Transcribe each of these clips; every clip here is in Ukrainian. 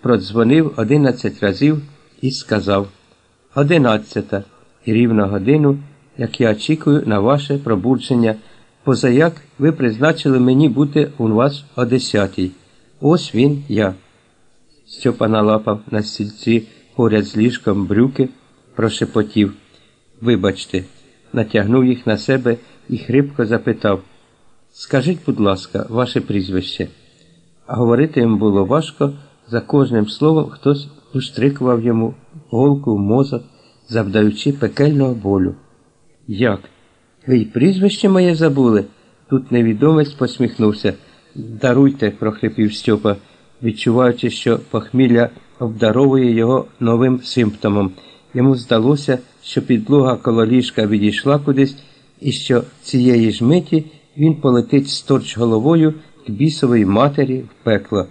продзвонив одинадцять разів і сказав Одинадцята і рівно годину, як я очікую на ваше пробудження, позаяк ви призначили мені бути у вас о десятій. Ось він я. Стьопа налапав на стільці поряд з ліжком брюки, прошепотів. Вибачте, натягнув їх на себе і хрипко запитав Скажіть, будь ласка, ваше прізвище. А говорити йому було важко, за кожним словом хтось уштрикував йому голку в мозок, завдаючи пекельного болю. Як? Ви й прізвище моє забули? Тут невідомець посміхнувся. Даруйте, прохрипів Стьопа, відчуваючи, що похмілля обдаровує його новим симптомом. Йому здалося, що підлога коло ліжка відійшла кудись, і що цієї ж миті він полетить сторч головою к бісової матері в пекло.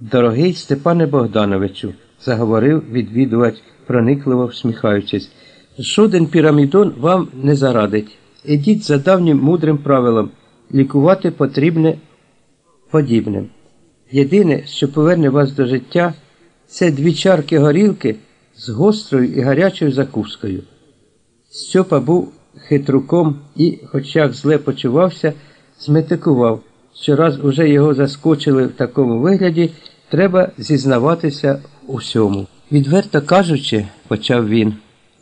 Дорогий Степане Богдановичу, заговорив відвідувач, проникливо всміхаючись, жоден пірамідон вам не зарадить. Ідіть за давнім мудрим правилом лікувати потрібне подібним. Єдине, що поверне вас до життя, це дві чарки горілки з гострою і гарячою закускою. Стьопа був хитруком і, хоч як зле почувався, зметикував, що раз уже його заскочили в такому вигляді, треба зізнаватися у всьому. Відверто кажучи, почав він,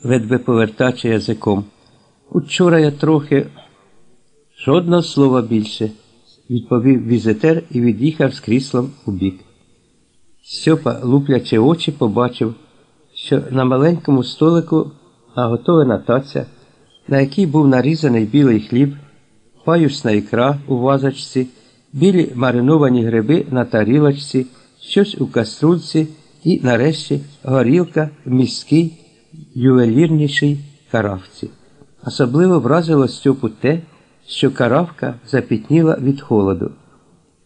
ледве повертачи язиком. Учора я трохи жодного слова більше, відповів візитер і від'їхав з кріслом у бік. Стьопа, луплячи очі, побачив, що на маленькому столику наготована таця, на якій був нарізаний білий хліб, паюсна ікра у вазочці, білі мариновані гриби на тарілочці, щось у каструльці і, нарешті, горілка в міській ювелірнішій каравці. Особливо вразило Стьопу те, що каравка запітніла від холоду.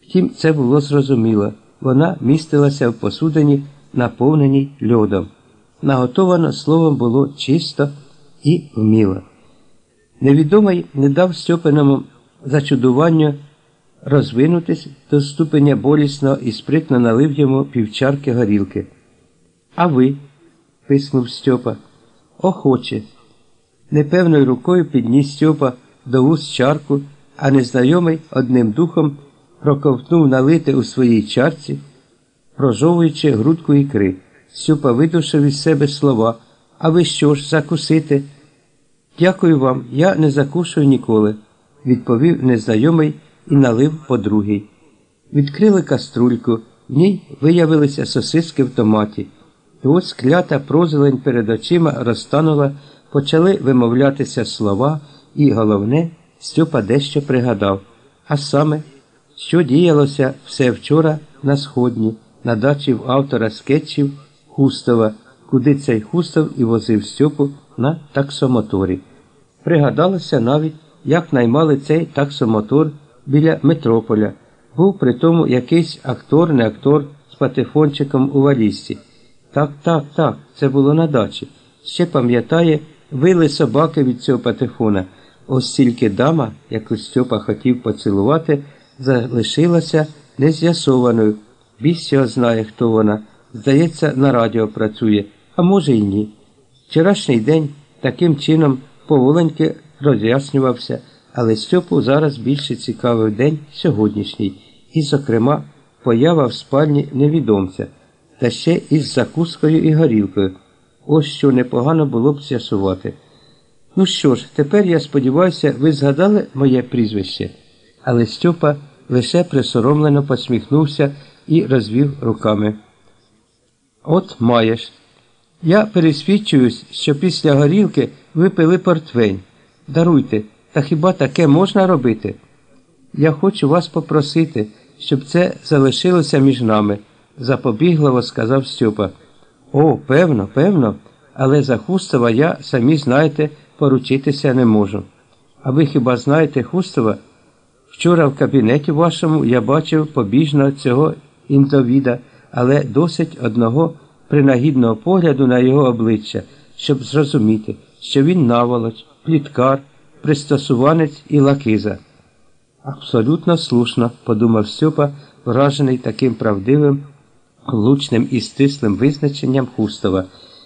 Втім, це було зрозуміло. Вона містилася в посудині, наповненій льодом. Наготовано словом було чисто і вміло. Невідомий не дав Стьопиному зачудуванню розвинутись до ступеня болісного і спритно налив йому півчарки горілки. А ви? писнув Стьопа. Охоче. Непевною рукою підніс Стьопа до вуз чарку, а незнайомий одним духом проковтнув налити у своїй чарці, прожовуючи грудку ікри. Стьопа видушив із себе слова. А ви що ж, закусите? Дякую вам, я не закушую ніколи, відповів незнайомий і налив по другій. Відкрили каструльку, в ній виявилися сосиски в томаті. І ось клята прозелень перед очима розтанула, почали вимовлятися слова, і, головне, Стьопа дещо пригадав. А саме, що діялося все вчора на сходні, на дачі в автора скетчів Хустова, куди цей Хустов і возив Стьопу на таксомоторі. Пригадалося навіть, як наймали цей таксомотор біля Метрополя. Був при тому якийсь актор, не актор з патефончиком у валізці. Так, так, так, це було на дачі. Ще пам'ятає, вили собаки від цього патефона. Ось тільки дама, яку Стьопа хотів поцілувати, залишилася нез'ясованою. Його знає, хто вона. Здається, на радіо працює, а може й ні. Вчорашній день таким чином поволеньки роз'яснювався, але Стьопу зараз більше цікавий день сьогоднішній, і, зокрема, поява в спальні невідомця, та ще із закускою і горілкою. Ось що непогано було б з'ясувати. Ну що ж, тепер я сподіваюся, ви згадали моє прізвище. Але Стьопа лише присоромлено посміхнувся і розвів руками. От маєш. Я пересвідчуюсь, що після горілки ви пили портвень. Даруйте, та хіба таке можна робити? Я хочу вас попросити, щоб це залишилося між нами, запобігливо сказав Стьопа. О, певно, певно, але за Хустова я, самі знаєте, поручитися не можу. А ви хіба знаєте Хустова? Вчора в кабінеті вашому я бачив побіжно цього індовіда, але досить одного принагідного погляду на його обличчя, щоб зрозуміти, що він наволоч, пліткар, пристосуванець і лакиза. Абсолютно слушно, подумав Стьопа, вражений таким правдивим влучним і стислим визначенням Хустова –